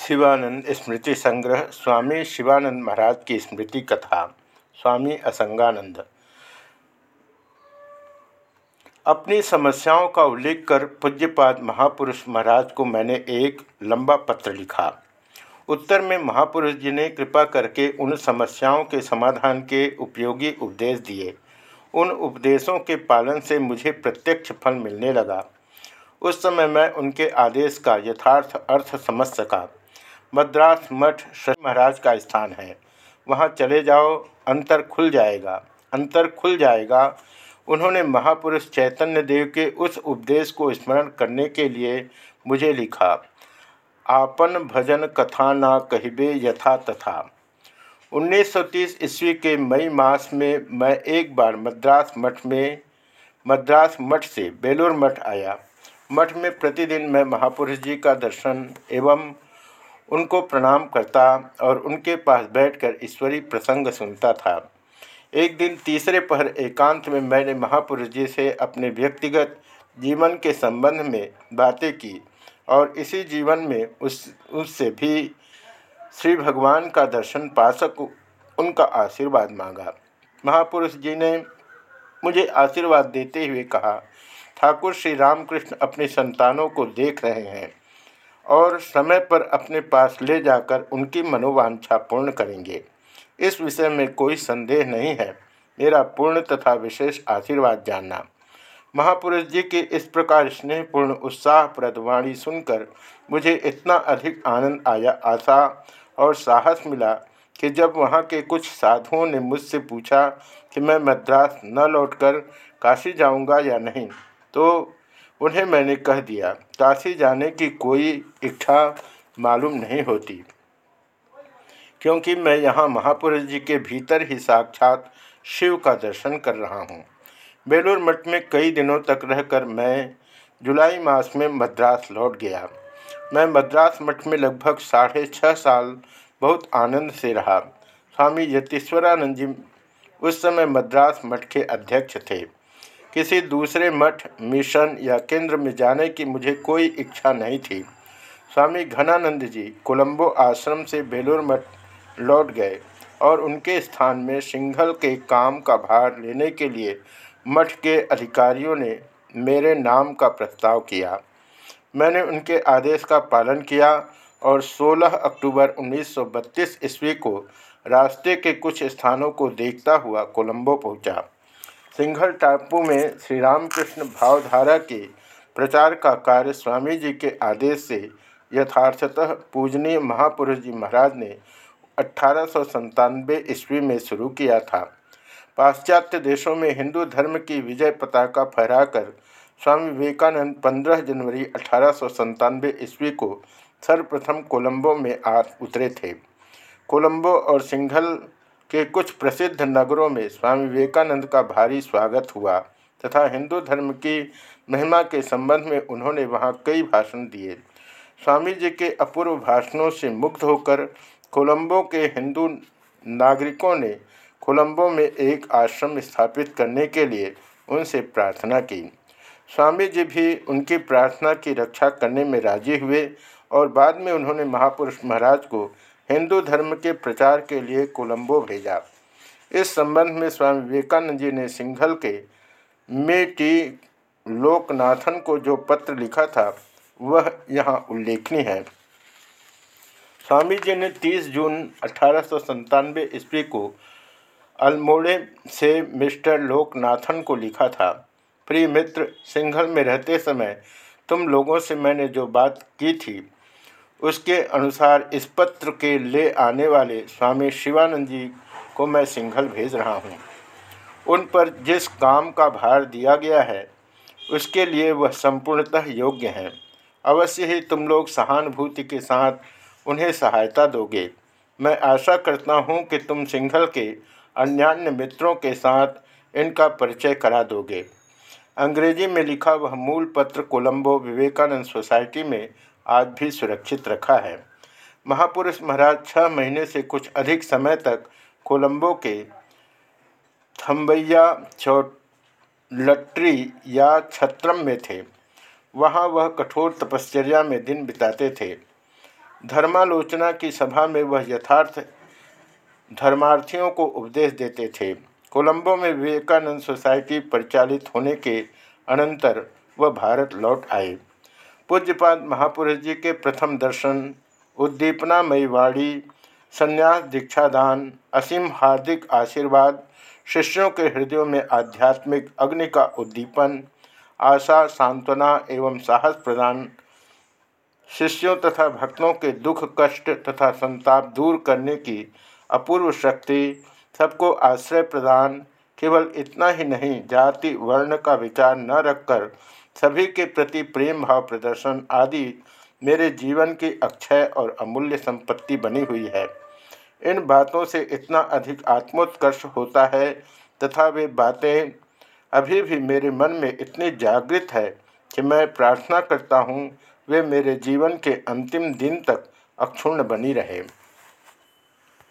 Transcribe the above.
शिवानंद स्मृति संग्रह, स्वामी शिवानंद महाराज की स्मृति कथा, स्वामी असंगानंद। अपनी समस्याओं का उल्लेख कर पूज्यपाद महापुरुष महाराज को मैंने एक लंबा पत्र लिखा। उत्तर में महापुरुष जी ने कृपा करके उन समस्याओं के समाधान के उपयोगी उपदेश दिए। उन उपदेशों के पालन से मुझे प्रत्यक्ष फल मिलने लगा। उस समय मैं उनके आदेश का यथार्थ अर्थ समझ सका। मद्रास मठ महाराज का स्थान है। वहाँ चले जाओ, अंतर खुल जाएगा। अंतर खुल जाएगा। उन्होंने महापुरुष चैतन्य देव के उस उपदेश को स्मरण करने के लिए मुझे लिखा, आपन भजन कथा ना कहिबे यथा तथा। 1930 ईस्वी के मई मास में मैं एक बार मद्रास मठ में, मद्रास मठ से बेलूर मठ आया। मठ में प्रतिदिन मैं महापुरुष जी का दर्शन एवं उनको प्रणाम करता और उनके पास बैठकर ईश्वरी प्रसंग सुनता था। एक दिन तीसरे पहर एकांत में मैंने महापुरुष जी से अपने व्यक्तिगत जीवन के संबंध में बातें की और इसी जीवन में उस, उससे भी श्री भगवान का दर्शन पा सकूँ, उनका आशीर्वाद मांगा। महापुरुष जी ने मुझे आशीर्वाद देते हुए कहा, ठाकुर, श्री रामकृष्ण अपने संतानों को देख रहे हैं। और समय पर अपने पास ले जाकर उनकी मनोवांछा पूर्ण करेंगे। इस विषय में कोई संदेह नहीं है। मेरा पूर्ण तथा विशेष आशीर्वाद जानना। महापुरुष जी के इस प्रकार स्नेहपूर्ण, उत्साहप्रद वाणी सुनकर मुझे इतना अधिक आनंद आया, आशा और साहस मिला कि जब वहाँ के कुछ साधुओं ने मुझसे पूछा कि मैं मद्रास न लौटकर काशी जाऊँगा या नहीं तो उन्हें मैंने कह दिया काशी जाने की कोई इच्छा मालूम नहीं होती। क्योंकि मैं यहाँ महापुरुष जी के भीतर ही साक्षात शिव का दर्शन कर रहा हूँ। बेलूर मठ में कई दिनों तक रहकर मैं जुलाई मास में मद्रास लौट गया। मैं मद्रास मठ में लगभग साढ़े छः साल बहुत आनंद से रहा। स्वामी यतीश्वरानंद जी उस समय मद्रास मठ के अध्यक्ष थे। किसी दूसरे मठ, मिशन या केंद्र में जाने की मुझे कोई इच्छा नहीं थी स्वामी घनानंद जी कोलंबो आश्रम से बेलूर मठ लौट गए और उनके स्थान में सिंघल के काम का भार लेने के लिए मठ के अधिकारियों ने मेरे नाम का प्रस्ताव किया मैंने उनके आदेश का पालन किया और 16 अक्टूबर 1932 ईस्वी को रास्ते के कुछ स्थानों को देखता हुआ कोलंबो पहुँचा। सिंघल टापू में श्री रामकृष्ण भावधारा के प्रचार का कार्य स्वामी जी के आदेश से यथार्थतः पूजनीय महापुरुष जी महाराज ने अठारह ईस्वी में शुरू किया था। पाश्चात्य देशों में हिंदू धर्म की विजय पताका फहराकर स्वामी विवेकानंद 15 जनवरी अठारह ईस्वी को सर्वप्रथम कोलंबो में आ उतरे थे। कोलंबो और सिंघल के कुछ प्रसिद्ध नगरों में स्वामी विवेकानंद का भारी स्वागत हुआ तथा हिंदू धर्म की महिमा के संबंध में उन्होंने वहाँ कई भाषण दिए। स्वामी जी के अपूर्व भाषणों से मुक्त होकर कोलंबो के हिंदू नागरिकों ने कोलंबो में एक आश्रम स्थापित करने के लिए उनसे प्रार्थना की। स्वामी जी भी उनकी प्रार्थना की रक्षा करने में राज़ी हुए और बाद में उन्होंने महापुरुष महाराज को हिंदू धर्म के प्रचार के लिए कोलंबो भेजा। इस संबंध में स्वामी विवेकानंद जी ने सिंघल के मे टी लोकनाथन को जो पत्र लिखा था, वह यहाँ उल्लेखनीय है। स्वामी जी ने 30 जून अठारह ईस्वी को अल्मोड़े से मिस्टर लोकनाथन को लिखा था, प्रिय मित्र, सिंघल में रहते समय तुम लोगों से मैंने जो बात की थी उसके अनुसार इस पत्र के ले आने वाले स्वामी शिवानंद जी को मैं सिंघल भेज रहा हूँ। उन पर जिस काम का भार दिया गया है, उसके लिए वह संपूर्णतः योग्य हैं। अवश्य ही तुम लोग सहानुभूति के साथ उन्हें सहायता दोगे। मैं आशा करता हूँ कि तुम सिंघल के अन्यान्य मित्रों के साथ इनका परिचय करा दोगे। अंग्रेज़ी में लिखा वह मूल पत्र कोलंबो विवेकानंद सोसाइटी में आज भी सुरक्षित रखा है। महापुरुष महाराज छः महीने से कुछ अधिक समय तक कोलंबो के थम्बैया चौलट्री या छत्रम में थे। वहाँ वह कठोर तपश्चर्या में दिन बिताते थे। धर्मालोचना की सभा में वह यथार्थ धर्मार्थियों को उपदेश देते थे। कोलंबो में विवेकानंद सोसाइटी परिचालित होने के अनंतर वह भारत लौट आए। पूज्यपाद महापुरुष जी के प्रथम दर्शन उद्दीपनामयी वाणी, संन्यास दीक्षादान, असीम हार्दिक आशीर्वाद, शिष्यों के हृदयों में आध्यात्मिक अग्नि का उद्दीपन, आशा, सांत्वना एवं साहस प्रदान, शिष्यों तथा भक्तों के दुख, कष्ट तथा संताप दूर करने की अपूर्व शक्ति, सबको आश्रय प्रदान, केवल इतना ही नहीं, जाति, वर्ण का विचार न रखकर सभी के प्रति प्रेम, भाव प्रदर्शन आदि मेरे जीवन की अक्षय और अमूल्य संपत्ति बनी हुई है। इन बातों से इतना अधिक आत्मोत्कर्ष होता है तथा वे बातें अभी भी मेरे मन में इतनी जागृत है कि मैं प्रार्थना करता हूँ वे मेरे जीवन के अंतिम दिन तक अक्षुण्ण बनी रहे।